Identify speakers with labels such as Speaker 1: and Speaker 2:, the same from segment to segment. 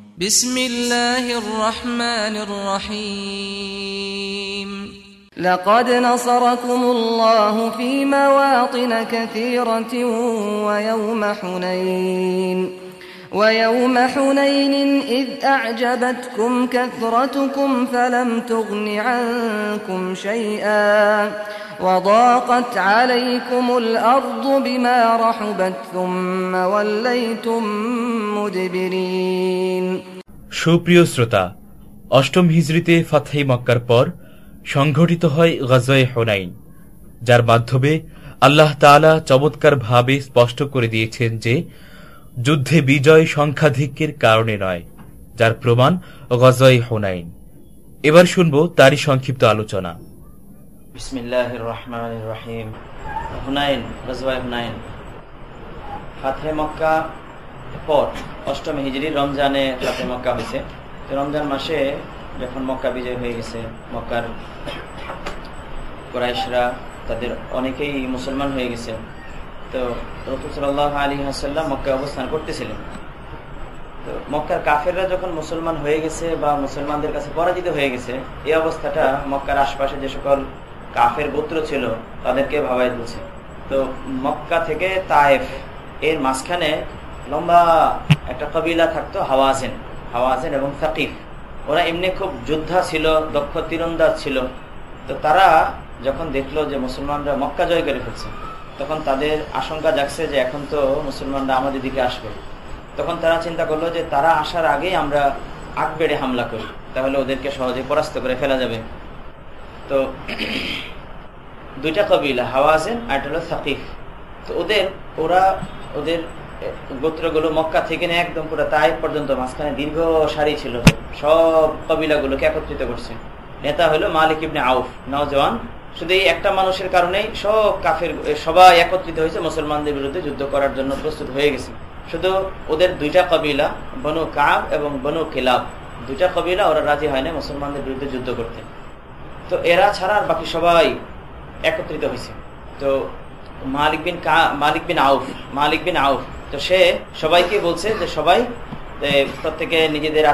Speaker 1: بسم الله الرحمن الرحيم.
Speaker 2: لقد نصركم الله في مواطن كثيرة ويوم حنين. ويوم حنين إذ أعجبتكم كثرتكم فلم تغن عنكم شيئا وضاقت عليكم الأرض بما رحبت ثم وليتم مدبرين
Speaker 3: সুপ্রিয় শ্রোতা অষ্টম হিজড়িতে ফাতহি মক্কার পর সংঘটিত হয় গজয়ে হোনাইন যার মাধ্যমে আল্লাহ তাআলা চমৎকারভাবে স্পষ্ট করে দিয়েছেন যে যুদ্ধে বিজয় সংখ্যাধিক্যের কারণে নয়, যার প্রমাণ গজয়ে হোনাইন। এবার শুনব তারই সংক্ষিপ্ত আলোচনা।
Speaker 4: মক্কা পর অষ্টম হিজরি রমজানে ফাতহে মক্কা হয়েছে। তো রমজান মাসে যখন মক্কা বিজয় হয়ে গেছে, মক্কার কোরাইশরা তাদের অনেকেই মুসলমান হয়ে গেছে। তো রতুল সাল্লাহ আলী হাসাল্লাম মক্কায় অবস্থান করতেছিলেন। তো মক্কার কাফেররা যখন মুসলমান হয়ে গেছে বা মুসলমানদের কাছে পরাজিত হয়ে গেছে, এই অবস্থাটা মক্কার আশপাশে যে সকল কাফের গোত্র ছিল, তাদেরকে ভাবাই তুলছে। তো মক্কা থেকে তায়েফ, এর মাঝখানে লম্বা একটা কবিলা থাকতো, হাওয়াজেন হাওয়াজেন এবং সাকিফ। ওরা এমনি খুব যোদ্ধা ছিল, দক্ষ তীরন্দাজ ছিল। তো তারা যখন দেখল যে মুসলমানরা মক্কা জয় করে ফেলছে তখন তাদের আশঙ্কা জাগছে যে এখন তো মুসলমানরা আমাদের দিকে আসবে। তখন তারা চিন্তা করল যে তারা আসার আগেই আমরা আগ বেড়ে হামলা করি, তাহলে ওদেরকে সহজে পরাস্ত করে ফেলা যাবে। তো দুইটা কবিলা, হাওয়াজেন আর হলো সাকিফ। তো ওদের, ওরা ওদের গোত্রগুলো মক্কা থেকে নিয়ে একদম পুরো তাই পর্যন্ত মাঝখানে দীর্ঘ সারি ছিল। সব কবিলাগুলোকে একত্রিত করছে। নেতা হলো মালিক ইবনে আউফ নওজওয়ান শুধু এই একটা মানুষের কারণেই সব কাফের সবাই একত্রিত হয়েছে মুসলমানদের বিরুদ্ধে যুদ্ধ করার জন্য প্রস্তুত হয়ে গেছে। শুধু ওদের দুইটা কবিলা, বনু কাব এবং বনু কিলাব দুইটা কবিলা ওরা রাজি হয় না মুসলমানদের বিরুদ্ধে যুদ্ধ করতে। তো এরা ছাড়া আর বাকি সবাই একত্রিত হয়েছে। তো মালিক বিন কা, মালিক বিন আউফ, মালিক বিন আউফ। তো সে সবাইকে বলছে যে সবাই প্রত্যেকে নিজেদের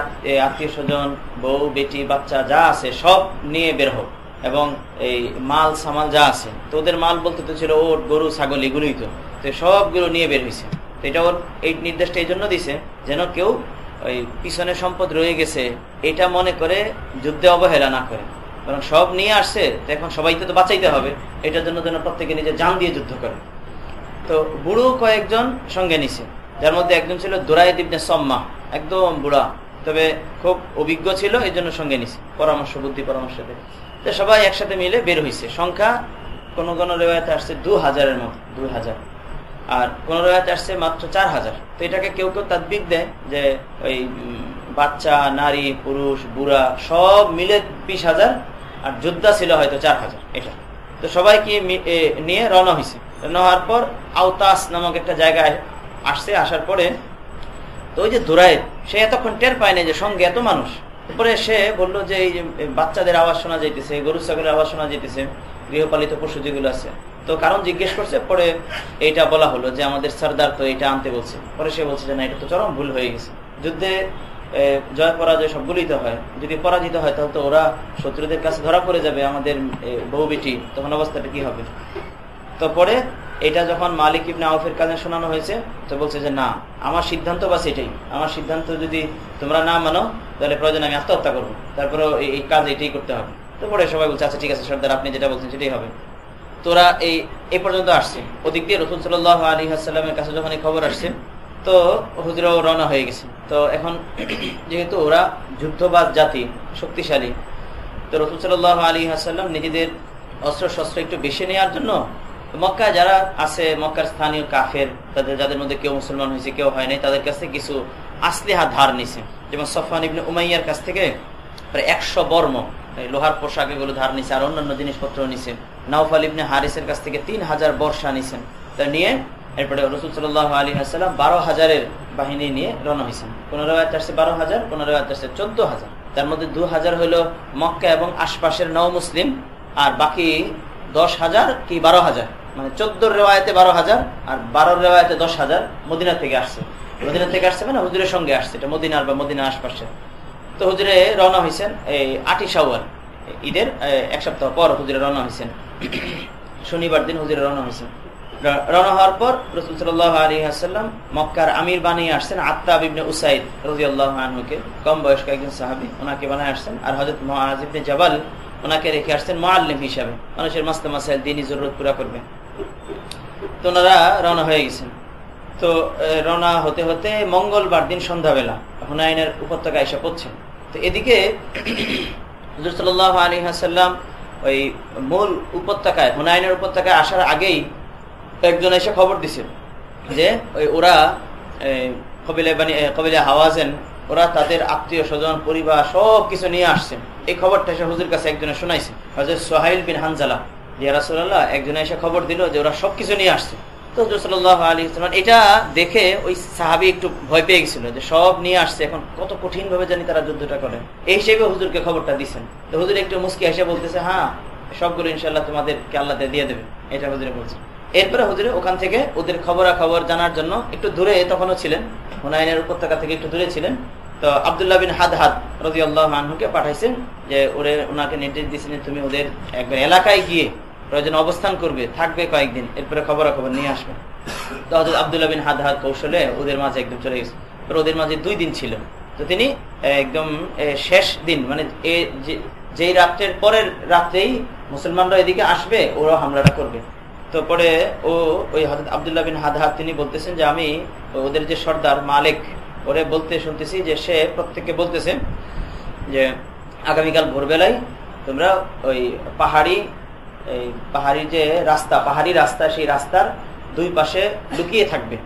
Speaker 4: আত্মীয় স্বজন, বউ, বেটি, বাচ্চা যা আছে সব নিয়ে বের হোক। এবং এই মাল, সামাল যা আছে, তো ওদের মাল বলতে তো ছিল ওর গরু, ছাগল, এগুলোই তো। তো সবগুলো নিয়ে বের হয়েছে। তো এটা ওর এই নির্দেশটা এই জন্য দিছে যেন কেউ ওই পিছনে সম্পদ রয়ে গেছে, এটা মনে করে যুদ্ধে অবহেলা না করে। কারণ সব নিয়ে আসছে, তো এখন সবাইকে তো বাঁচাইতে হবে, এটার জন্য যেন প্রত্যেকে নিজের জান দিয়ে যুদ্ধ করে। তো বুড়ো কয়েকজন সঙ্গে নিছে, যার মধ্যে একজন ছিল দোরাই দিবনে সম্মা, একদম বুড়া, তবে খুব অভিজ্ঞ ছিল এই জন্য সঙ্গে নিছে। পরামর্শ, বুদ্ধি, পরামর্শ দেবে তো সবাই একসাথে মিলে বের হয়েছে সংখ্যা কোন কোন রেওয়াতে আসছে দু হাজারের মতো দুই হাজার। আর কোন রেওয়াতে আসছে মাত্র চার হাজার। তো এটাকে কেউ কেউ তাদ্বিক দেয় যে ওই বাচ্চা, নারী, পুরুষ, বুড়া সব মিলে বিশ হাজার, আর যোদ্ধা ছিল হয়তো চার হাজার। এটা। তো সবাইকে নিয়ে রওনা হয়েছে রওনা হওয়ার পর আওতাস নামক একটা জায়গায় আসছে। আসার পরে তো ওই যে দোরায়ের সে এতক্ষণ টের পায় না যে সঙ্গে এত মানুষ। তারপরে সে বলল যে, এই বাচ্চাদের আওয়াজ শোনা যাইতেছে, গরু, ছাগলের আওয়াজ শোনা যাইতেছে, গৃহপালিত পশু যেগুলো আছে। তো কারণ জিজ্ঞেস করছে, পরে এইটা বলা হলো যে, আমাদের সর্দার তো এটা আনতে বলছে। পরে সে বলছে যে, না, এটা তো চরম ভুল হয়ে গেছে। যুদ্ধে জয় পরাজয় সবগুলোই তো হয়। যদি পরাজিত হয়, তাহলে তো ওরা শত্রুদের কাছে ধরা পড়ে যাবে আমাদের বউ বেটি তখন অবস্থাটা কি হবে? তো পরে এটা যখন মালিক ইবনে আউফের কাজে শোনানো হয়েছে, তো বলছে যে না, আমার সিদ্ধান্ত বাস এটাই। আমার সিদ্ধান্ত যদি তোমরা না মানো, তাহলে প্রয়োজন আমি আত্মহত্যা করব। তারপরে এই কাজ এটাই করতে হবে। তো পরে সবাই বলছে আচ্ছা ঠিক আছে, সর্দার, আপনি যেটা বলছেন সেটাই হবে। তোরা এই, এ পর্যন্ত আসছে। ওদিক দিয়ে রসুল সাল্লাহ আলী হাসাল্লামের কাছে যখন এই খবর আসছে, তো হুজরাও রওনা হয়ে গেছে। তো এখন যেহেতু ওরা যুদ্ধবাদ জাতি, শক্তিশালী, তো রসুল সাল্লাহ আলী হাসাল্লাম নিজেদের অস্ত্র শস্ত্র একটু বেশি নেওয়ার জন্য মক্কায় যারা আছে, মক্কার স্থানীয় কাফের, তাদের যাদের মধ্যে কেউ মুসলমান হয়েছে, কেউ হয় নাই, তাদের কাছে কিছু আসলিহা ধার নিছে। যেমন সফান ইবনে উমাইয়ার কাছ থেকে প্রায় একশো বর্ম লোহার পোশাক এগুলো ধার নিছে, আর অন্যান্য জিনিসপত্র নিছেন নাউফাল ইবনে হারিসের কাছ থেকে তিন হাজার বর্ষা নিছেন তা নিয়ে এরপরে রসুল সাল্লাহ আলী হাসাল্লাম বারো হাজারের বাহিনী নিয়ে রওনা হয়েছেন পনেরো আসছে বারো হাজার পনেরো আসছে চোদ্দ হাজার। তার মধ্যে দু হাজার হলো মক্কা এবং আশপাশের নও মুসলিম, আর বাকি দশ হাজার কি বারো হাজার। মানে চোদ্দোর রেওয়ায়তে বারো হাজার, আর বারোর রেওয়ায়তে দশ হাজার মদিনা থেকে আসছে। মদিনা থেকে আসছে মানে হুজুরের সঙ্গে আসছে, এটা মদিনার বা মদিনার আশপাশে। তো হুজুরে রওনা হয়েছেন এই আটি সাওয়াল ঈদের এক সপ্তাহ পর হুজুরে রওনা হয়েছেন শনিবার দিন হুজুরে রওনা হয়েছেন রওনা হওয়ার পর রসুল সাল্লাহ আলী আসাল্লাম মক্কার আমির বানিয়ে আসছেন আত্মা ইবনে উসাইদ রাজি আল্লাহ আনহুকে। কম বয়স্ক একজন সাহাবি, ওনাকে বানিয়ে আসছেন। আর হজরত মহাজিবনে জবাল, ওনাকে রেখে আসছেন মোয়াল্লিম হিসাবে। মানুষের মাস্ত মাসাইল দিনই জরুরত পুরা করবে। তো ওনারা রওনা হয়ে গেছেন। তো রওনা হতে হতে মঙ্গলবার দিন সন্ধ্যাবেলা হুনাইনের উপত্যকা এসে পড়ছেন তো এদিকে হুজুর আলী হাসাল্লাম ওই মূল উপত্যকায়, হুনাইনের উপত্যকায় আসার আগেই একজন এসে খবর দিছে যে, ওই ওরা কবিলে বানি কবিলে হাওয়াজেন, ওরা তাদের আত্মীয় স্বজন, পরিবার সব কিছু নিয়ে আসছেন এই খবরটা এসে হুজুর কাছে একজনে শোনাইছে হজরত সোহাইল বিন হানজালা। রিয়া রাসুল্লাহ একজনে এসে খবর দিল যে ওরা সবকিছু নিয়ে আসছে। তো আলী ইসলাম এটা দেখে ওই সাহাবি একটু ভয় পেয়ে গেছিল যে সব নিয়ে আসছে, এখন কত কঠিন ভাবে জানি তারা যুদ্ধটা করে। এই হিসেবে হুজুরকে খবরটা দিচ্ছেন তো হুজুর একটু মুস্কি এসে বলতেছে হ্যাঁ সবগুলো ইনশাল্লাহ তোমাদেরকে দিয়ে দেবে। এটা হুজুরে বলছে। এরপরে হুজুরে ওখান থেকে ওদের খবরা খবর জানার জন্য একটু দূরে তখনও ছিলেন হুনায়নের উপত্যকা থেকে একটু দূরে ছিলেন। তো আবদুল্লাহ বিন হাদ হাদ রাজি আল্লাহ আনহুকে পাঠাইছেন যে ওরে, ওনাকে নির্দেশ দিয়েছেন তুমি ওদের একবার এলাকায় গিয়ে প্রয়োজন অবস্থান করবে, থাকবে কয়েকদিন, এরপরে খবরা খবর নিয়ে আসবে। তো হজরত আবদুল্লাহ বিন হাদ হাদ কৌশলে ওদের মাঝে একদম চলে গেছে। ওদের মাঝে দুই দিন ছিল। তো তিনি একদম শেষ দিন মানে এ যেই রাত্রের পরের রাত্রেই মুসলমানরা এদিকে আসবে ওরা হামলাটা করবে। তো পরে ও, ওই হজরত আবদুল্লাহ বিন হাদ তিনি বলতেছেন যে আমি ওদের যে সর্দার মালিক, ওরে বলতে শুনতেছি যে সে প্রত্যেককে বলতেছে যে আগামীকাল ভোরবেলায় তোমরা ওই পাহাড়ি এই পাহাড়ি যে রাস্তা, পাহাড়ি রাস্তা, সেই রাস্তার দুই পাশে লুকিয়ে থাকবে।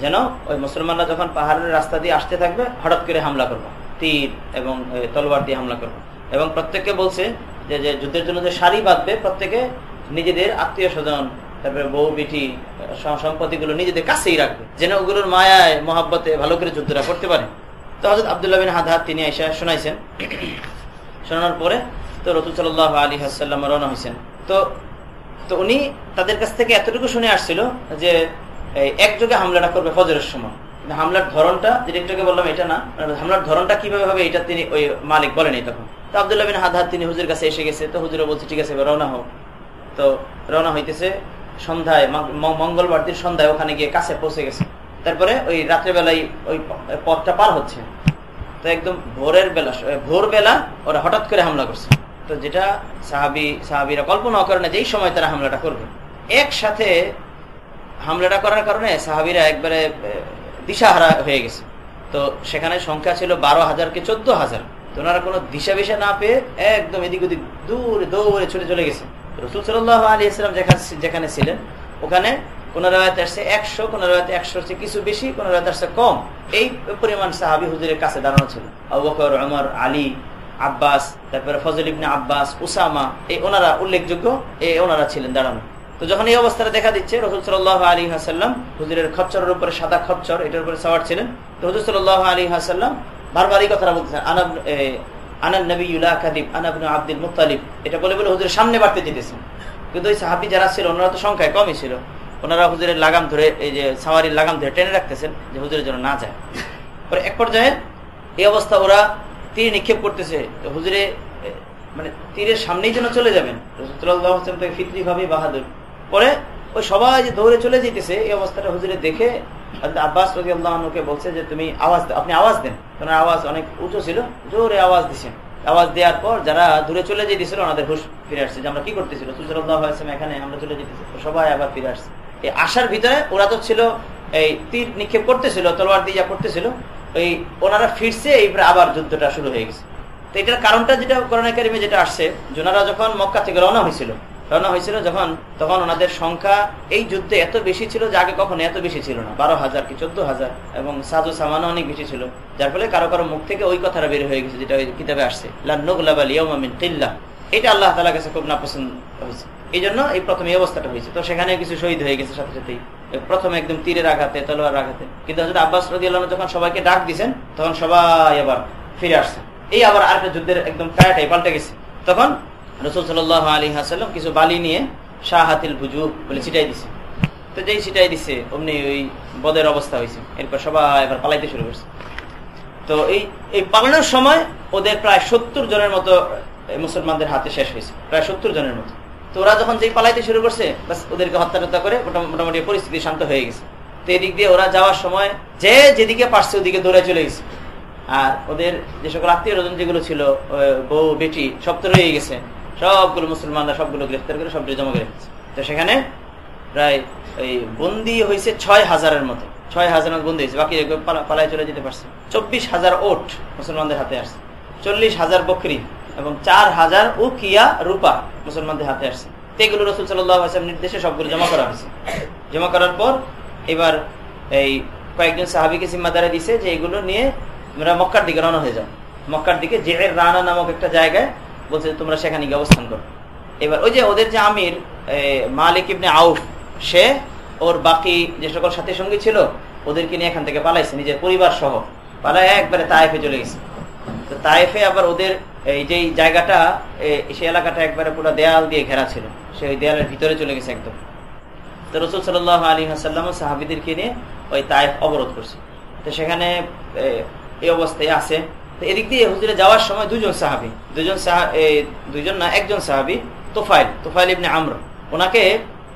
Speaker 4: যেন ওই মুসলমানরা যখন পাহাড়ের রাস্তা দিয়ে আসতে থাকবে, হঠাৎ করে হামলা করব। তীর এবং তলোয়ার দিয়ে হামলা করব। এবং প্রত্যেককে বলছে যে যে যুদ্ধের জন্য যে শাড়ি বাঁধবে, প্রত্যেকে নিজেদের আত্মীয় স্বজন, তারপরে বউ, বিটি সম্পত্তিগুলো নিজেদের কাছেই রাখবে। যেন ওগুলোর মায়ায়, মহাব্বতে ভালো করে যুদ্ধটা করতে পারে। তো হজরত আবদুল্লাহ বিন হাদ তিনি এসে শোনাইছেন। শোনানোর পরে তো রতুল সাল্লাহ আলী হাসাল্লাম রওনা হয়েছেন তো উনি তাদের কাছ থেকে এতটুকু শুনে আসছিল যে একযোগে হামলাটা করবে ফজরের সময়। হামলার ধরনটা যেটা বললাম এটা না, হামলার ধরনটা কীভাবে হবে এটা তিনি ওই মালিক বলেনি তখন। তো আবদুল্লাহ বিন হাদহাদ তিনি হুজুর কাছে এসে গেছে, তো হুজুরে বলছে, ঠিক আছে রওনা হোক তো রওনা হইতেছে, সন্ধ্যায় মঙ্গলবার দিন সন্ধ্যায় ওখানে গিয়ে কাছে পৌঁছে গেছে। তারপরে ওই রাত্রেবেলায় ওই পথটা পার হচ্ছে। তো একদম ভোরের বেলা ভোর বেলা ওরা হঠাৎ করে হামলা করছে। তো যেটা সাহাবি, সাহাবিরা কল্পনা করে না যে এই সময় তারা হামলাটা করবে। একসাথে হামলাটা করার কারণে সাহাবিরা একবারে দিশাহারা হয়ে গেছে। তো সেখানে সংখ্যা ছিল বারো হাজার কে চোদ্দ হাজার। তো ওনারা কোনো দিশা বিশা না পেয়ে একদম এদিক ওদিক দূরে দৌড়ে ছুটে চলে গেছে। রসুল সাল্লাহ আলী ইসলাম যেখানে ছিলেন, ওখানে কোন রায়তে আসছে একশো, কোন রায়তে একশো হচ্ছে কিছু বেশি, কোন রায়তে আসছে কম। এই পরিমাণ সাহাবি হুজুরের কাছে দাঁড়ানো ছিল। আবকর অমর আলী আব্বাস, তারপরে ফজল ইবনে আব্বাস, উসামা, এই ওনারা উল্লেখযোগ্য, এই ওনারা ছিলেন, দাঁড়ানো। তো যখন এই অবস্থাটা দেখা দিচ্ছে, রসুল সাল্লাহ আলী হাসাল্লাম হুজুরের খচ্চরের উপরে সাদা খচ্চর, এটার উপরে সাওয়ার ছিলেন। তো হুজুর সাল্লাহ আলী হাসাল্লাম বারবার এই কথাটা বলতেছেন আনাব আনান নবী ইউলা কাদিব আনাবন আব্দুল মুতালিব এটা বলে বলে হুজুরের সামনে বাড়তে যেতেছেন কিন্তু ওই সাহাবি যারা ছিল, ওনারা তো সংখ্যায় কমই ছিল। ওনারা হুজুরের লাগাম ধরে, এই যে সাওয়ারির লাগাম ধরে টেনে রাখতেছেন যে হুজুরের জন্য না যায়। পরে এক পর্যায়ে এই অবস্থা ওরা তীর নিক্ষেপ করতেছে হুজুরে মানে তীরের সামনেই যেন চলে যাবেন। রসুল্লাহ থেকে ফিতরি ভাবে বাহাদুর। পরে ওই সবাই যে দৌড়ে চলে যেতেছে, এই অবস্থাটা হুজুরে দেখে আব্বাস রবি আল্লাহকে বলছে যে, তুমি আওয়াজ আপনি আওয়াজ দেন। তোমার আওয়াজ অনেক উঁচু ছিল, জোরে আওয়াজ দিচ্ছেন আওয়াজ দেওয়ার পর যারা দূরে চলে যেতেছিল, ওনাদের হুশ ফিরে আসছে যে, আমরা কি করতেছিল সুজরুল্লাহ এখানে, আমরা চলে যেতেছি। সবাই আবার ফিরে আসছে। এই আসার ভিতরে ওরা তো ছিল, এই তীর নিক্ষেপ করতেছিল, তলোয়ার দিয়ে যা করতেছিল ওই ওনারা ফিরছে এইবারে আবার যুদ্ধটা শুরু হয়ে গেছে। তো এটার কারণটা যেটা করোনা কারিমে যেটা আসছে জোনারা যখন মক্কা থেকে রওনা হয়েছিল রওনা হয়েছিল যখন, তখন ওনাদের সংখ্যা এই যুদ্ধে এত বেশি ছিল যে আগে কখনো এত বেশি ছিল না। বারো হাজার কি চোদ্দ হাজার এবং সাজু সামানো অনেক বেশি ছিল। যার ফলে কারও কারও মুখ থেকে ওই কথাটা বের হয়ে গেছে যেটা ওই কিতাবে আসছে কিল্লা। এটা আল্লাহ তালা কাছে খুব নাপসন্দ হয়েছে। এই জন্য এই প্রথম অবস্থাটা হয়েছে। তো সেখানে কিছু শহীদ হয়ে গেছে সাথে সাথেই প্রথম একদম তীরের আঘাতে, তলোয়ার আঘাতে। কিন্তু হজরত আব্বাস রদি যখন সবাইকে ডাক দিচ্ছেন তখন সবাই আবার ফিরে আসছে। এই আবার আরেকটা যুদ্ধের একদম কায়াটাই পাল্টে গেছে। তখন রসুল সাল আলী হাসাল্লাম কিছু বালি নিয়ে শাহাতিল বুজু বলে ছিটাই দিছে। তো যেই সিটাই দিছে, অমনি ওই বদের অবস্থা হয়েছে। এরপর সবাই এবার পালাইতে শুরু করছে। তো এই এই পালানোর সময় ওদের প্রায় সত্তর জনের মতো মুসলমানদের হাতে শেষ হয়েছে। প্রায় সত্তর জনের মতো। তো ওরা যখন যেই পালাইতে শুরু করছে ওদেরকে হত্যা টত্যা করে মোটামুটি পরিস্থিতি শান্ত হয়ে গেছে। তো এদিক দিয়ে ওরা যাওয়ার সময় যে যেদিকে পারছে ওদিকে দৌড়ে চলে গেছে। আর ওদের যে সকল আত্মীয় রজন যেগুলো ছিল বউ, বেটি, সব তো রয়ে গেছে। সবগুলো মুসলমানরা সবগুলো গ্রেফতার করে সবগুলো জমা করে তো সেখানে প্রায় ওই বন্দি হয়েছে ছয় হাজারের মতো। ছয় হাজার বন্দি হয়েছে। বাকি পালায় চলে যেতে পারছে। চব্বিশ হাজার ওট মুসলমানদের হাতে আসছে। চল্লিশ হাজার বকরি। এবং চার হাজার ও কিয়া রূপা মুসলমানদের হাতে আসছে। এগুলো রসুল সাল্লাম নির্দেশে সবগুলো জমা করা হয়েছে। জমা করার পর এবার এই কয়েকজন সাহাবিকে জিম্মাদারে দিছে যে এগুলো নিয়ে তোমরা মক্কার দিকে রওনা হয়ে যাও। মক্কার দিকে জেহের রানা নামক একটা জায়গায় বলছে, তোমরা সেখানে গিয়ে অবস্থান করো। এবার ওই যে ওদের যে আমির মালিক ইবনে আউফ, সে ওর বাকি যে সকল সাথী সঙ্গী ছিল, ওদেরকে নিয়ে এখান থেকে পালাইছে। নিজের পরিবার সহ পালায় একবারে তায়েফে চলে গেছে। তো তায়েফে আবার ওদের, এই যে জায়গাটা সেই এলাকাটা একবারে পুরো দেয়াল দিয়ে ঘেরা ছিল। সে ওই দেয়ালের ভিতরে চলে গেছে একদম। তো রসুল সাল আলী হাসাল্লাম সাহাবিদেরকে নিয়ে ওই তায়েফ অবরোধ করছে। তো সেখানে এই অবস্থায় আছে। তো এদিক দিয়ে হুজুরে যাওয়ার সময় দুজন সাহাবি, দুজন দুজন না, একজন সাহাবি তোফাইল তোফাইল ইবনে আমর। ওনাকে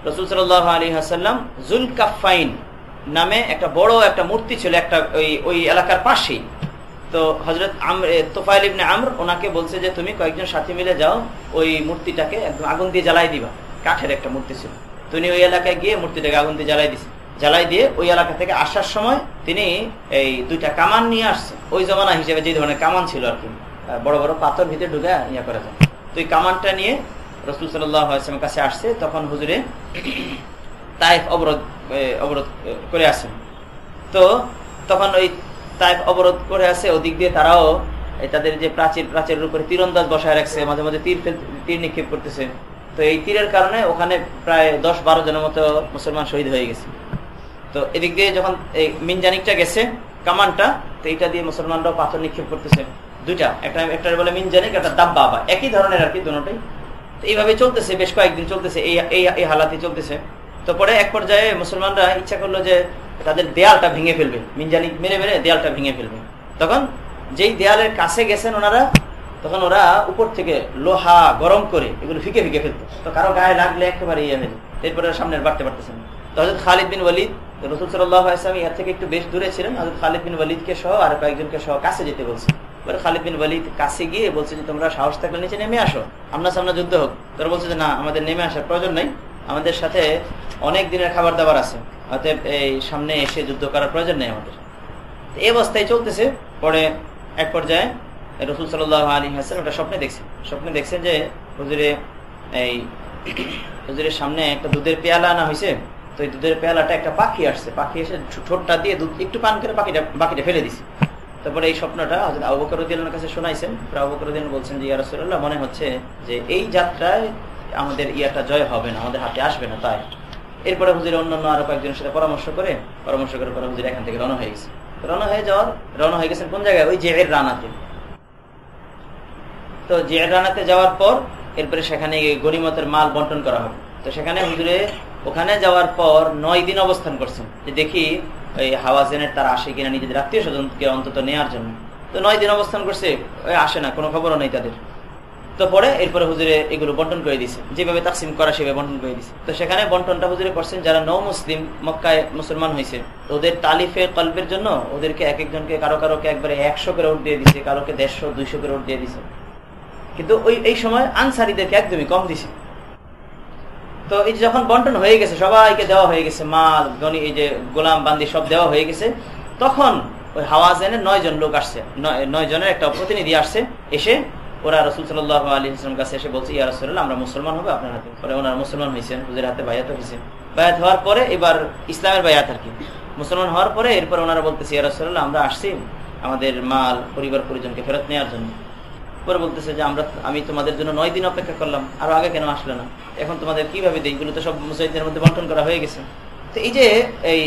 Speaker 4: রসুল সাল আলী হাসাল্লাম জুলকাফাইন নামে একটা বড় একটা মূর্তি ছিল একটা ওই ওই এলাকার পাশেই। তো হজরত তোফাইল ইবনে আমর ওনাকে বলছে যে তুমি কয়েকজন সাথী মিলে যাও, ওই মূর্তিটাকে একদম আগুন দিয়ে জ্বালাই দিবা। কাঠের একটা মূর্তি ছিল। তুমি ওই এলাকায় গিয়ে মূর্তিটাকে আগুন দিয়ে জ্বালাই দিছে। জ্বালাই দিয়ে ওই এলাকা থেকে আসার সময় তিনি এই দুইটা কামান নিয়ে আসছে। ওই জমানা হিসেবে যে ধরনের কামান ছিল আর কি বড় বড় পাথর ভিতরে ঢুকে ইয়া করে যায়। তো এই কামানটা নিয়ে রসুল সাল্লামের কাছে আসছে, তখন হুজুরে তাইফ অবরোধ অবরোধ করে আসেন। তো তখন ওই তাইফ অবরোধ করে আছে, ওদিক দিয়ে তারাও তাদের যে প্রাচীর, প্রাচীরের উপরে তীরন্দাজ বসায় রাখছে, মাঝে মাঝে তীর তীর নিক্ষেপ করতেছে। তো এই তীরের কারণে ওখানে প্রায় দশ বারো জনের মতো মুসলমান শহীদ হয়ে গেছে। তো এদিক দিয়ে যখন এই মিনজানিকটা গেছে, কামানটা, তো এইটা দিয়ে মুসলমানরাও পাথর নিক্ষেপ করতেছে। দুইটা, একটা একটা বলে মিনজানিক, একটা দাব্বা বা একই ধরনের আর কি, দুটোই। তো এইভাবে চলতেছে, বেশ কয়েকদিন চলতেছে, এই এই হালাতে চলতেছে। তো পরে এক পর্যায়ে মুসলমানরা ইচ্ছা করল যে তাদের দেয়ালটা ভেঙে ফেলবে। মিনজানিক মেরে মেরে দেয়ালটা ভেঙে ফেলবে। তখন যেই দেয়ালের কাছে গেছেন ওনারা, তখন ওরা উপর থেকে লোহা গরম করে এগুলো ফিকে ফিকে ফেলতো। তো কারও গায়ে লাগলে একেবারে ইয়ে হয়ে এরপরে সামনে বাড়তে পারতেছেন তো হজরত খালিদ বিন ওয়ালিদ, রসুল সাল্লাম এর থেকে একটু বেশ দূরে ছিলেন। হজরত খালিদ বিন ওয়ালিদকে সহ আর কয়েকজনকে সহ কাছে যেতে বলছে। এবার খালিদ বিন ওয়ালিদ কাছে গিয়ে বলছে যে, তোমরা সাহস থাকলে নিচে নেমে আসো। আমরা সামনে যুদ্ধ হোক। তোরা বলছে যে, না, আমাদের নেমে আসার প্রয়োজন নেই। আমাদের সাথে অনেক দিনের খাবার দাবার আছে। অতএব এই সামনে এসে যুদ্ধ করার প্রয়োজন নেই আমাদের। এই অবস্থায় চলতেছে। পরে এক পর্যায়ে রসুল সাল আলী হাসান ওটা স্বপ্নে দেখছেন। স্বপ্নে দেখছেন যে হুজুরে এই হুজুরের সামনে একটা দুধের পেয়ালা আনা হয়েছে। তো এই দুধের পেয়ালাটা একটা পাখি আসছে। পাখি এসে ঠোঁটটা দিয়ে দুধ একটু পান করে পাখিটা বাকিটা ফেলে দিছে। তারপরে এই স্বপ্নটা হজরত আবুকরুদ্দিনের কাছে শোনাইছেন। আবুকরুদ্দিন বলছেন যে ইয়ারসুল্লাহ মনে হচ্ছে যে এই যাত্রায় আমাদের ইয়াটা জয় হবে না, আমাদের হাতে আসবে না, তাই। এরপরে হুজুর অন্যান্য আরও কয়েকজনের সাথে পরামর্শ করে পরামর্শ করে পরে হুজুর এখান থেকে রওনা হয়ে গেছে। রওনা হয়ে যাওয়ার, রওনা হয়ে গেছেন কোন জায়গায়? ওই জেহের রানাতে। তো জেহের রানাতে যাওয়ার পর এরপরে সেখানে গরিমতের মাল বন্টন করা হবে। তো সেখানে হুজুরে ওখানে যাওয়ার পর নয় দিন অবস্থান করছেন। যে দেখি ওই হাওয়াজেনের তার আসে কিনা নিজেদের আত্মীয় স্বজনকে অন্তত নেওয়ার জন্য। তো নয় দিন অবস্থান করছে আসে না, কোনো খবরও নেই তাদের। তো পরে এরপরে হুজুরে এগুলো বন্টন করে দিছে। যেভাবে তাকসিম করা, সেভাবে বন্টন করে দিছে। তো সেখানে বন্টনটা হুজুরে করছেন যারা নৌ মুসলিম, মক্কায় মুসলমান হয়েছে। ওদের তালিফে কল্পের জন্য ওদেরকে এক একজনকে কারও কারোকে একবারে একশো করে ওট দিয়ে দিছে, কারোকে দেড়শো, দুইশো করে ওট দিয়ে দিছে। কিন্তু ওই, এই সময় আনসারিদেরকে একদমই কম দিছে। তো এই যে যখন বন্টন হয়ে গেছে, সবাইকে দেওয়া হয়ে গেছে, মাল গনি এই যে গোলাম, বান্দি সব দেওয়া হয়ে গেছে, তখন ওই হাওয়াজেনের নয় জন লোক আসছে, নয় জনের একটা প্রতিনিধি আসছে, এসে ওরা রসুল সাল্লাহ আলী ইসলাম কাছে এসে বলছে, ইয়া রসুল্লাহ আমরা মুসলমান হবে আপনার হাতে। পরে ওনার মুসলমান হয়েছেন হুজুর হাতে বায়াত হয়েছে। বায়াত হওয়ার পরে এবার ইসলামের বায়াত আর কি। মুসলমান হওয়ার পরে এরপর ওনারা বলতেছে, ইয়া রসুল্লাহ আমরা আসছি আমাদের মাল, পরিবার, পরিজনকে ফেরত নেওয়ার জন্য। পরে বলতেছে যে, আমরা, আমি তোমাদের জন্য নয় দিন অপেক্ষা করলাম, আরও আগে কেন আসলে না? এখন তোমাদের কীভাবে দিই? এগুলো তো সব মুসাইদের মধ্যে বন্টন করা হয়ে গেছে। তো এই যে, এই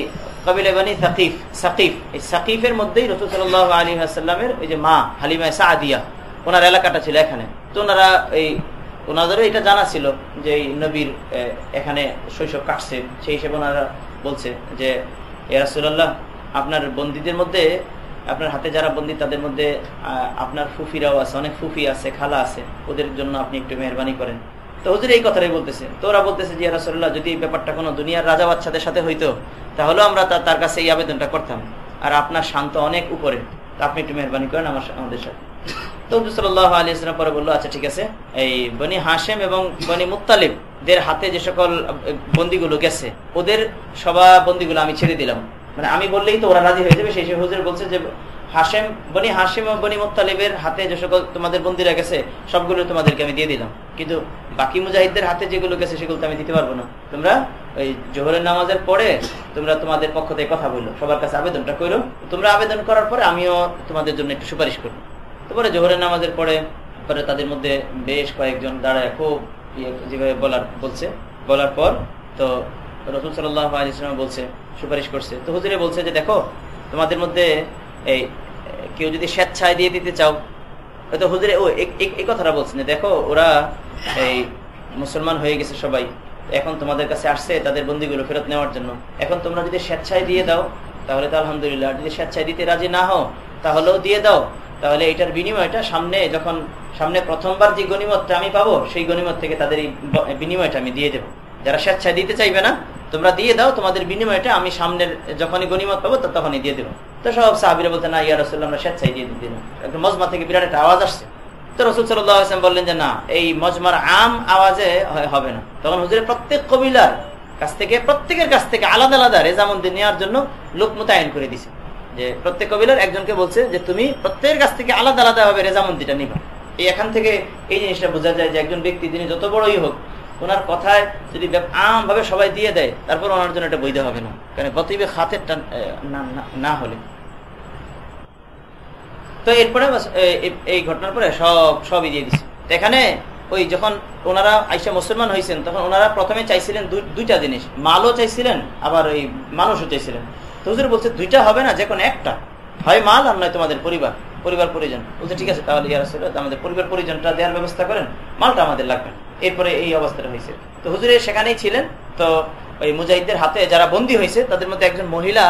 Speaker 4: কবিল সাকিফ সাকিফ, এই সাকিফের মধ্যেই রসুল সাল্লাহ আলী আসাল্লামের ওই যে মা, হালিমা সাদিয়া ওনার এলাকাটা ছিল এখানে। তো ওনারা এই, ওনাদেরও এটা জানা ছিল যে এই নবীর এখানে শৈশব কাটছে। সেই হিসেবে ওনারা বলছে যে এরাসুল্লাহ আপনার বন্দীদের মধ্যে, আপনার হাতে যারা বন্দী, তাদের মধ্যে আপনার ফুফিরাও আছে, অনেক ফুফি আছে, খালা আছে। ওদের জন্য আপনি একটু মেহরবানি করেন। তো হুজুর এই কথাটাই বলতেছে। তো ওরা বলতেছে যে রাসুল্লাহ যদি এই ব্যাপারটা কোনো দুনিয়ার রাজা বাচ্চাদের সাথে হইতো, তাহলেও আমরা তার কাছে এই আবেদনটা করতাম। আর আপনার শান্ত অনেক উপরে। তা আপনি একটু মেহরবানি করেন আমার, আমাদের সাথে। তো পরে বলল আচ্ছা ঠিক আছে। এই বনি হাসেম এবং বনি হাতে যে সকল বন্দিগুলো গেছে, ওদের সবা বন্দিগুলো আমি ছেড়ে দিলাম। মানে আমি বললেই তো ওরা রাজি হয়ে যাবে, সেই হুজুর বলছে যে হাসেম বনি হাসিম এবং বনি হাতে যে সকল তোমাদের বন্দিরা গেছে, সবগুলো তোমাদেরকে আমি দিয়ে দিলাম। কিন্তু বাকি মুজাহিদদের হাতে যেগুলো গেছে, সেগুলো তো আমি দিতে পারব না। তোমরা ওই জোহরের নামাজের পরে তোমরা তোমাদের পক্ষ থেকে কথা বলল সবার কাছে আবেদনটা করো। তোমরা আবেদন করার পরে আমিও তোমাদের জন্য একটু সুপারিশ করব। তারপরে জোহরের নামাজের পরে পরে তাদের মধ্যে বেশ কয়েকজন দাঁড়ায় খুব ইয়ে যেভাবে বলার, বলছে। বলার পর তো রসুল আলিয়াল্লাম বলছে, সুপারিশ করছে। তো হুজুরে বলছে যে, দেখো, তোমাদের মধ্যে এই, কেউ যদি স্বেচ্ছায় দিয়ে দিতে চাও, হয়তো হুজুরে, ও এই কথাটা বলছেন দেখো, ওরা এই মুসলমান হয়ে গেছে সবাই। এখন তোমাদের কাছে আসছে তাদের বন্দিগুলো ফেরত নেওয়ার জন্য। এখন তোমরা যদি স্বেচ্ছায় দিয়ে দাও, তাহলে তো আলহামদুলিল্লাহ। যদি স্বেচ্ছায় দিতে রাজি না হও, তাহলেও দিয়ে দাও। তাহলে এটার বিনিময়টা সামনে, যখন সামনে প্রথমবার যে গণিমতটা আমি পাবো, সেই গণিমত থেকে তাদের এই বিনিময়টা আমি দিয়ে দেবো। যারা স্বেচ্ছায় দিতে চাইবে না, তোমরা দিয়ে দাও, তোমাদের বিনিময়টা আমি সামনের, যখনই গণিমত পাবো তখনই দিয়ে দেবো। তো সব সাহাবিরা বলতে না, ইয়া রসুল্লাহ আমরা স্বেচ্ছায় দিয়ে দিতে একদম মজমা থেকে বিরাট একটা আওয়াজ আসছে। তো রসুল সাল্লাম বললেন যে, না, এই মজমার আম আওয়াজে হবে না। তখন হুজুরের প্রত্যেক কবিলার কাছ থেকে, প্রত্যেকের কাছ থেকে আলাদা আলাদা রেজামন্দি নেওয়ার জন্য লোক মোতায়েন করে দিছে। যে প্রত্যেক কবিলার একজনকে বলছে যে তুমি প্রত্যেকের কাছ থেকে আলাদা আলাদা ভাবে রেজামন্দিটা নিবা। এই এখান থেকে এই জিনিসটা বোঝা যায় যে একজন ব্যক্তি তিনি যত বড়ই হোক, ওনার কথায় যদি আম ভাবে সবাই দিয়ে দেয়, তারপর ওনার জন্য এটা বৈধ হবে না। কারণ গতিবে খাতেরটা না হলে। তো এরপরে এই ঘটনার পরে সব, সবই দিয়ে দিচ্ছে এখানে ওই যখন ওনারা আইসা মুসলমান হয়েছেন তখন ওনারা প্রথমে চাইছিলেন দুইটা জিনিস। মালও চাইছিলেন, আবার ওই মানুষও চাইছিলেন। তো হুজুর বলছে, দুইটা হবে না, যে কোনো একটা। হয় মাল আর নয় তোমাদের পরিবার। পরিবার, পরিজন। বলছে, ঠিক আছে, তাহলে ইয়ার আমাদের পরিবার, পরিজনটা দেওয়ার ব্যবস্থা করেন, মালটা আমাদের লাগবে। এরপরে এই অবস্থাটা হয়েছে। তো হুজুরে সেখানেই ছিলেন। তো ওই মুজাহিদদের হাতে যারা বন্দী হয়েছে, তাদের মধ্যে একজন মহিলা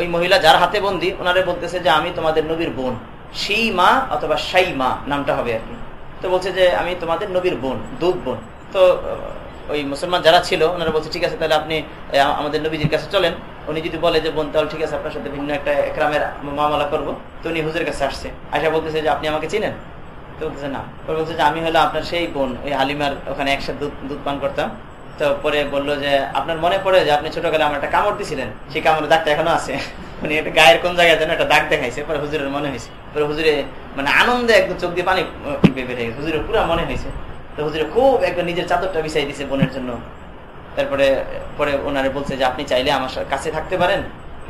Speaker 4: ওই মহিলা যার হাতে বন্দী ওনারে বলতেছে যে, আমি তোমাদের নবীর বোন। সেই মা অথবা সাই মা, নামটা হবে আর কি। তো বলছে যে, আমি তোমাদের নবীর বোন, দুধ বোন। তো ওই মুসলমান যারা ছিল, ওনারা বলছে, ঠিক আছে, তাহলে আপনি আমাদের নবীজির কাছে চলেন। উনি যদি বলে যে, বোন, তাহলে ঠিক আছে, আপনার সাথে ভিন্ন একটা একরামের মামলা করব। তো উনি হুজুর কাছে আসছে। আশা বলতেছে যে, আপনি আমাকে চিনেন? তো বলতেছে, না। পরে বলছে যে, আমি হলো আপনার সেই বোন, ওই হালিমার ওখানে একসাথে দুধ দুধ পান করতাম। তো পরে বলল যে, আপনার মনে পড়ে যে, আপনি ছোটকালে আমার একটা কামড় দিছিলেন? সেই কামড় দাগটা এখনও আছে? উনি একটা গায়ের কোন জায়গায় যেন একটা দাগ দেখাইছে, পরে হুজুরের মনে হয়েছে। পরে হুজুরে মানে আনন্দে একদম চোখ দিয়ে পানি বের হুজুরের পুরো মনে হয়েছে। হুজুরে খুব একবার নিজের চাদরটা বিছাই দিছে বোনের জন্য। তারপরে, পরে ওনারে বলছে যে, আপনি চাইলে আমার কাছে থাকতে পারেন।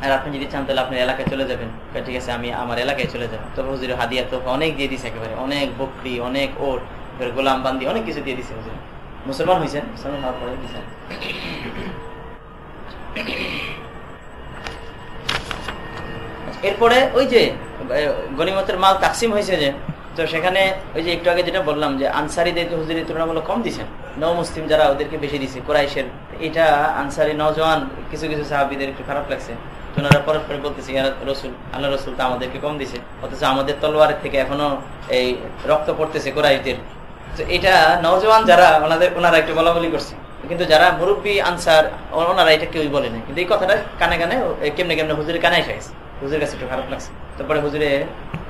Speaker 4: আর আপনি যদি চান তাহলে আপনার এলাকায় চলে যাবেন। ঠিক আছে, আমি আমার এলাকায় চলে যাব। তবে হুজুর হাদিয়া তো অনেক দিয়ে দিছে একেবারে। অনেক বকরি, অনেক ওট গোলাম বান্দি, অনেক কিছু দিয়ে দিছে হুজুর। মুসলমান হয়েছেন মুসলমান হওয়ার পরে দিয়েছেন এরপরে ওই যে গনিমতের মাল তাকসিম হয়েছে যে তো সেখানে ওই যে একটু আগে যেটা বললাম যে আনসারিদের হুজুরের তুলনামূলক কম দিচ্ছেন নৌ মুসলিম যারা ওদেরকে বেশি দিছে, কোরাইশের। এটা আনসারি নজওয়ান কিছু কিছু সাহাবিদের একটু খারাপ লাগছে। ওনারা পরস্পর বলতেছে রসুল আল্লাহ রসুল তো আমাদেরকে কম দিছে। অথচ আমাদের তলোয়ারের থেকে এখনও এই রক্ত পড়তেছে কোরাইশদের। তো এটা নজওয়ান যারা, ওনাদের, ওনারা একটু বলা বলি করছে। কিন্তু যারা মুরব্বী, আনসার, ওনারা এটা কেউই বলে না কিন্তু এই কথাটা কানে কানে কেমনে কেমনে হুজুরের কানে এসে গেছে। হুজুরের কাছে একটু খারাপ লাগছে। তারপরে হুজুরে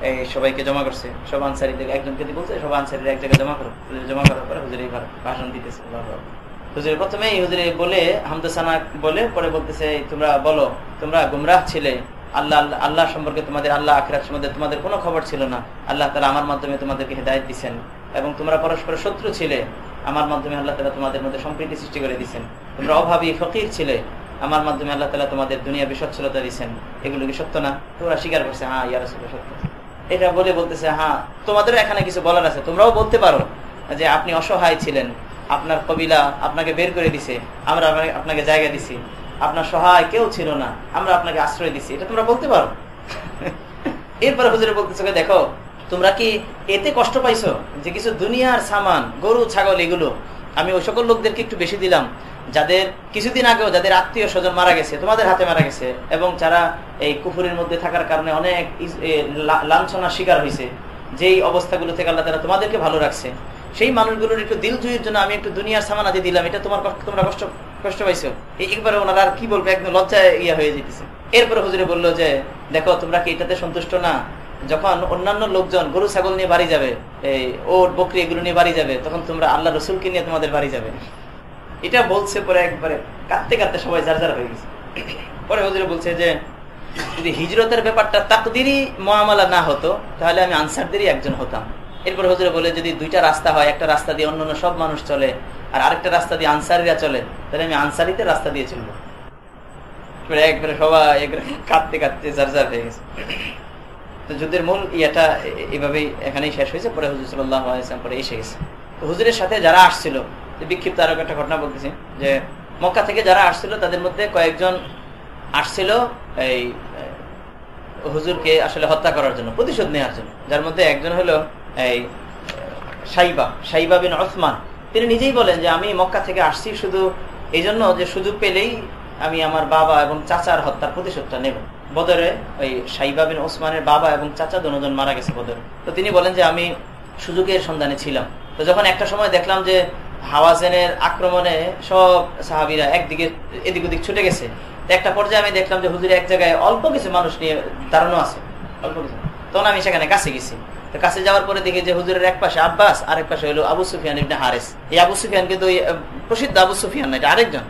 Speaker 4: এই সবাইকে জমা করছে। সব আনসারিদের একজনকে বলছে সব আনসারিদের এক জায়গায় জমা করো। জমা করার পরে হুজুরে ভাষণ দিতেছে। হুজুরে প্রথমে হুজুরে বলে হামদাসানা বলে, পরে বলতেছে তোমরা বলো, তোমরা গুমরাহ ছিলে। আল্লাহ আল্লাহ সম্পর্কে তোমাদের, আল্লাহ আখরাত সম্বন্ধে তোমাদের কোনো খবর ছিল না। আল্লাহ তালা আমার মাধ্যমে তোমাদেরকে হেদায়ত দিচ্ছেন এবং তোমরা পরস্পর শত্রু ছিলে। আমার মাধ্যমে আল্লাহ তালা তোমাদের মধ্যে সম্প্রীতি সৃষ্টি করে দিচ্ছেন তোমরা অভাবী ফকির ছিলে। আমার মাধ্যমে আল্লাহ তালা তোমাদের দুনিয়া বিসচ্ছলতা দিচ্ছেন এগুলো কি সত্য না? তোমরা স্বীকার করছে হ্যাঁ ইয়ার সত্য। এটা বলে বলতেছে হ্যাঁ তোমাদের এখানে কিছু বলার আছে। তোমরাও বলতে পারো যে আপনি অসহায় ছিলেন, আপনার কবিলা আপনাকে বের করে দিছে, আমরা আপনাকে জায়গা দিছি। আপনার সহায় কেউ ছিল না, আমরা আপনাকে আশ্রয় দিছি। এটা তোমরা বলতে পারো? এরপরে হুজুরে বলতেছে দেখো, তোমরা কি এতে কষ্ট পাইছো যে কিছু দুনিয়ার সামান, গরু, ছাগল, এগুলো আমি ওই সকল লোকদেরকে একটু বেশি দিলাম যাদের কিছুদিন আগেও যাদের আত্মীয় স্বজন মারা গেছে, তোমাদের হাতে মারা গেছে, এবং যারা এই কুফুরের মধ্যে থাকার কারণে অনেক লাঞ্ছনার শিকার হয়েছে যেই অবস্থাগুলো থেকে আল্লাহ তারা তোমাদেরকে ভালো রাখছে, সেই মানুষগুলোর একটু দিল জুইয়ের জন্য আমি একটু দুনিয়ার সামান আদি দিলাম, এটা তোমার তোমরা কষ্ট কষ্ট পাইছো। একবারে ওনারা আর কি বলবে, একদম লজ্জায় ইয়া হয়ে যেতেছে এরপরে হুজুরে বলল যে, দেখো, তোমরা কি এটাতে সন্তুষ্ট না? যখন অন্যান্য লোকজন গরু, ছাগল নিয়ে বাড়ি যাবে, এই ওট, বকরি এগুলো নিয়ে বাড়ি যাবে, তখন তোমরা আল্লাহ রসুলকে নিয়ে তোমাদের বাড়ি যাবে। এটা বলছে পরে একবারে কাঁদতে কাঁদতে সবাই যার যার হয়ে গেছে। পরে হুজুরে বলছে যে, যদি হিজরতের ব্যাপারটা তাকদিরই মহামালা না হতো, তাহলে আমি আনসারদেরই একজন হতাম। এরপর হুজুরে বলে, যদি দুইটা রাস্তা হয়, একটা রাস্তা দিয়ে অন্যান্য সব মানুষ চলে, আর আরেকটা রাস্তা দিয়ে আনসারিরা চলে, তাহলে আমি আনসারিতে রাস্তা দিয়ে চলবো। একবারে সবাই কাঁদতে কাঁদতে যার যার হয়ে গেছে। তো যুদ্ধের মূল ইয়েটা এভাবেই এখানেই শেষ হয়েছে, পরে হুজুর সাল্লাহ পরে এসে গেছে। হুজুরের সাথে যারা আসছিল বিক্ষিপ্ত আরও একটা ঘটনা বলতেছি, যে মক্কা থেকে যারা আসছিল, তাদের মধ্যে কয়েকজন আসছিল এই হুজুরকে আসলে হত্যা করার জন্য, প্রতিশোধ নেওয়ার জন্য। যার মধ্যে একজন হলো এই সাইবা সাইবা বিন ওসমান। তিনি নিজেই বলেন যে, আমি মক্কা থেকে আসছি শুধু এই জন্য যে সুযোগ পেলেই আমি আমার বাবা এবং চাচার হত্যার প্রতিশোধটা নেব। বদরে ওই সাইবা বিন ওসমানের বাবা এবং চাচা দুজন মারা গেছে বদরে। তো তিনি বলেন যে, আমি সুযোগের সন্ধানে ছিলাম। তো যখন একটা সময় দেখলাম যে হাওয়াজেনের আক্রমণে সব সাহাবিরা একদিকে, এদিক ওদিক ছুটে গেছে। একটা পর্যায়ে আমি দেখলাম যে হুজুরে এক জায়গায় অল্প কিছু মানুষ নিয়ে দাঁড়ানো আছে। অল্প কিছু। তখন আমি সেখানে কাছে গেছি। কাছে যাওয়ার পরে দেখি যে হুজুরের এক পাশে আব্বাস, আরেক পাশে হলো আবু সুফিয়ান ইবনে হারেস। এই আবু সুফিয়ান কিন্তু প্রসিদ্ধ আবু সুফিয়ান না, এটা আরেকজন।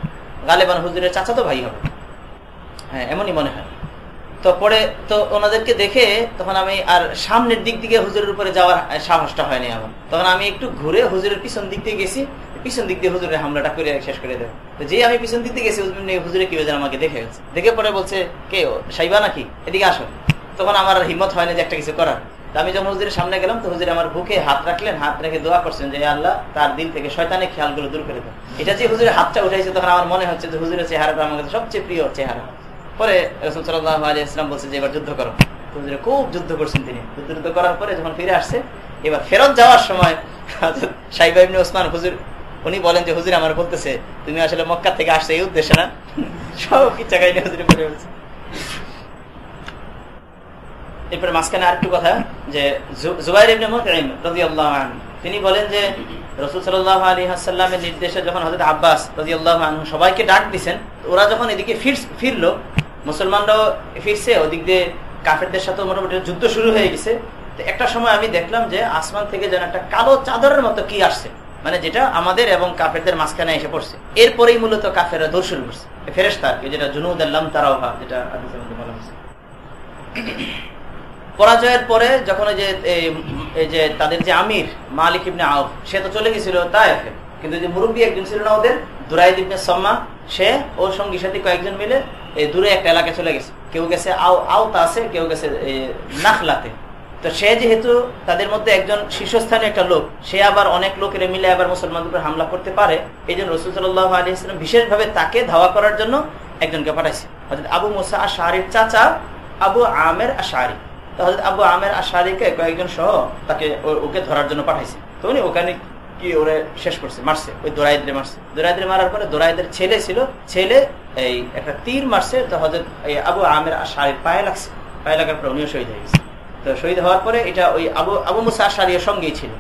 Speaker 4: গালেবান হুজুরের চাচা তো ভাই হবে। হ্যাঁ এমনই মনে হয়। তো পরে তো ওনাদেরকে দেখে তখন আমি আর সামনের দিক দিকে হুজুরের উপরে যাওয়ার সাহসটা হয়নি আমার। তখন আমি একটু ঘুরে হুজুরের পিছন দিক দিয়ে গেছি, পিছন দিক দিয়ে হুজুরের হামলাটা করে শেষ করে দেবো। তো যে আমি পিছন দিক দিয়ে গেছি, হুজুরে কি যেন আমাকে দেখে গেছে। দেখে পরে বলছে, কে সাইবা নাকি? এদিকে আসো। তখন আমার আর হিম্মত হয়নি যে একটা কিছু করার। আমি যখন হুজুরের সামনে গেলাম, তো হুজুর আমার বুকে হাত রাখলেন, হাত রেখে দোয়া করছেন যে আল্লাহ, তার দিল থেকে শয়তানের খেয়ালগুলো দূর করে দেন এটা যে হুজুরের হাতটা উঠাইছে, তখন আমার মনে হচ্ছে যে হুজুরের চেহারাটা আমার সবচেয়ে প্রিয় চেহারা। পরে রসুল সাল্লাহ আলী ইসলাম বলছে যে এবার যুদ্ধ করো। খুব যুদ্ধ করছেন তিনি। যুদ্ধ করার পরে যখন ফিরে আসছে, এবার ফেরত যাওয়ার সময় সাইবা ওসমান হুজুর, উনি বলেন যে, হুজুর, আমার বলতেছে, তুমি আসলে মক্কা থেকে আসছে এই উদ্দেশ্যে না? সব কি জায়গায় নিয়ে হুজুরে বলে বলছে এরপরে মাঝখানে আরেকটু কথা, যে জুবাইর ইবনে আনহু, তিনি বলেন যে, রসুল সাল্লাল্লাহু আলাইহি ওয়াসাল্লামের নির্দেশে যখন হযরত আব্বাস রাদিয়াল্লাহু আনহু সবাইকে ডাক দিবেন ওরা যখন এদিকে ফিরলো মুসলমানরাও ফিরছে, ওদিক দিয়ে কাফেরদের সাথে মোটামুটি যুদ্ধ শুরু হয়ে গেছে। একটা সময় আমি দেখলাম যে আসমান থেকে যেন একটা কালো চাদরের মতো কি আসছে মানে যেটা আমাদের এবং কাফেরদের মাঝখানে এসে পড়ছে। এরপরেই মূলত কাফেররা দৌড় শুরু করছে। ফেরেস্তা যেটা জুনুদ আল্লাম তারাও যেটা পরাজয়ের পরে যখন যে, এই যে তাদের যে আমির, মালিক ইবনে আউফ সে তো চলে গেছিল তাইফে কিন্তু যে মুরব্বী একজন ছিল না ওদের দুরাইদ ইবনে সম্মা সে কয়েকজন মিলে এই দূরে একটা এলাকায় চলে গেছে। কেউ গেছে আও, আওতা আছে, কেউ গেছে নাখলাতে। তো সে যেহেতু তাদের মধ্যে একজন শীর্ষস্থানীয় একটা লোক, সে আবার অনেক লোকের মিলে আবার মুসলমানদের হামলা করতে পারে। এই জন্য রসুল সাল্লাহ আলী ইসলাম বিশেষভাবে তাকে ধাওয়া করার জন্য একজনকে পাঠাইছে। অর্থাৎ আবু মুসা আশারির চাচা, আবু আমের আশারি তাহলে আবু আমের আশারিকে কয়েকজন সহ তাকে ওকে ধরার জন্য পাঠাইছে। তো উনি ওখানে কি ওরে শেষ করছে? মারছে। ওই দোরাইদ্রে মারছে। দোরাইদ্রে মারার পরে দোরাইদের ছেলে ছিল। ছেলে এই একটা তীর মারছে, তো হজরত আবু আমের আশারির পায়ে লাগছে। পায়ে লাগার পরে উনিও শহীদ হয়ে গেছে। তো শহীদ হওয়ার পরে এটা ওই আবু আবু মুসা আশারির সঙ্গেই ছিল।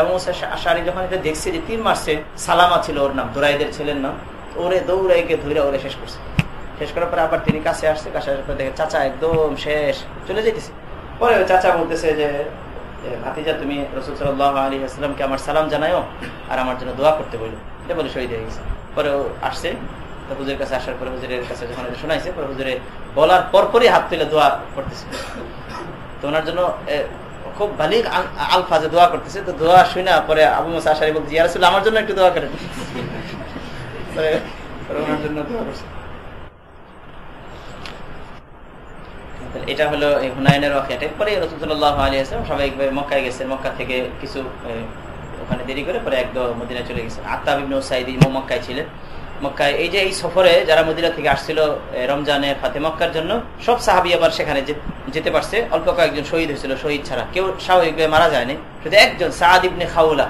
Speaker 4: আবু মুসা আশারি যখন এটা দেখছে যে তীর মারছে, সালামা ছিল ওর নাম, দোরাইদের ছেলের নাম। ওরে দৌড়াইকে ধরে ওরে শেষ করছে। শেষ করার পরে আবার তিনি কাছে আসছে। কাছে আসার পরে দেখে, চাচা, একদম শেষ। চলে যেতেছে পরে চাচা বলতেছে যে ভাতিজা, তুমি রসুল সাল্লাহ আলী আসলামকে আমার সালাম জানায়ও আর আমার জন্য দোয়া করতে বলল। এটা বলে শহীদ হয়ে গেছে। পরে ও আসছে। হুজুরের কাছে আসার পরে হুজুরের কাছে যখন এটা শোনাইছে, পরে হুজুরে বলার পরপরই হাত তুলে দোয়া করতেছে। তো ওনার জন্য খুব ভালো আলফাজে দোয়া করতেছে। তো দোয়া শুনে পরে আবু মোসা আশারি বলতে ইয়ারসুল আমার জন্য একটু দোয়া করেন। ওনার জন্য দোয়া করছে। এটা হলো হুনায়নের ওয়াকিয়াটা এরপরে রসুল্লাহ আলী আসলাম সবাই মক্কায় গেছেন। মক্কা থেকে কিছু ওখানে দেরি করে পরে একদম মদিনা চলে গেছেন আত্তাব ইবনে সাইদি মক্কায় ছিলেন। মক্কায় এই যে এই সফরে যারা মদিনা থেকে আসছিল রমজানের ফাতে মক্কার জন্য, সব সাহাবি আবার সেখানে যেতে পারছে। অল্প কয়েকজন শহীদ হয়েছিল, শহীদ ছাড়া। কেউ স্বাভাবিকভাবে মারা যায়নি। শুধু একজন সাদ ইবনে খাউলা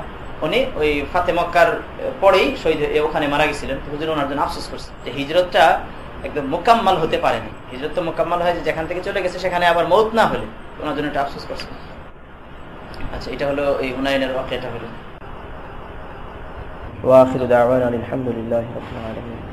Speaker 4: উনি ওই ফাতে মক্কার পরেই শহীদ ওখানে মারা গেছিলেন। হুজুর ওনার জন্য আফসোস করছে। যে হিজরতটা একদম মোকাম্মাল হতে পারেনি হিজরত তো মোকাম্মাল হয় যে যেখান থেকে চলে গেছে সেখানে আবার মৌত না হলে ওনার জন্য একটা আফসোস করছে আচ্ছা এটা হলো এই হুনাইনের ওয়াকিয়াটা হলো
Speaker 5: واخر دعوانا الحمد لله رب العالمين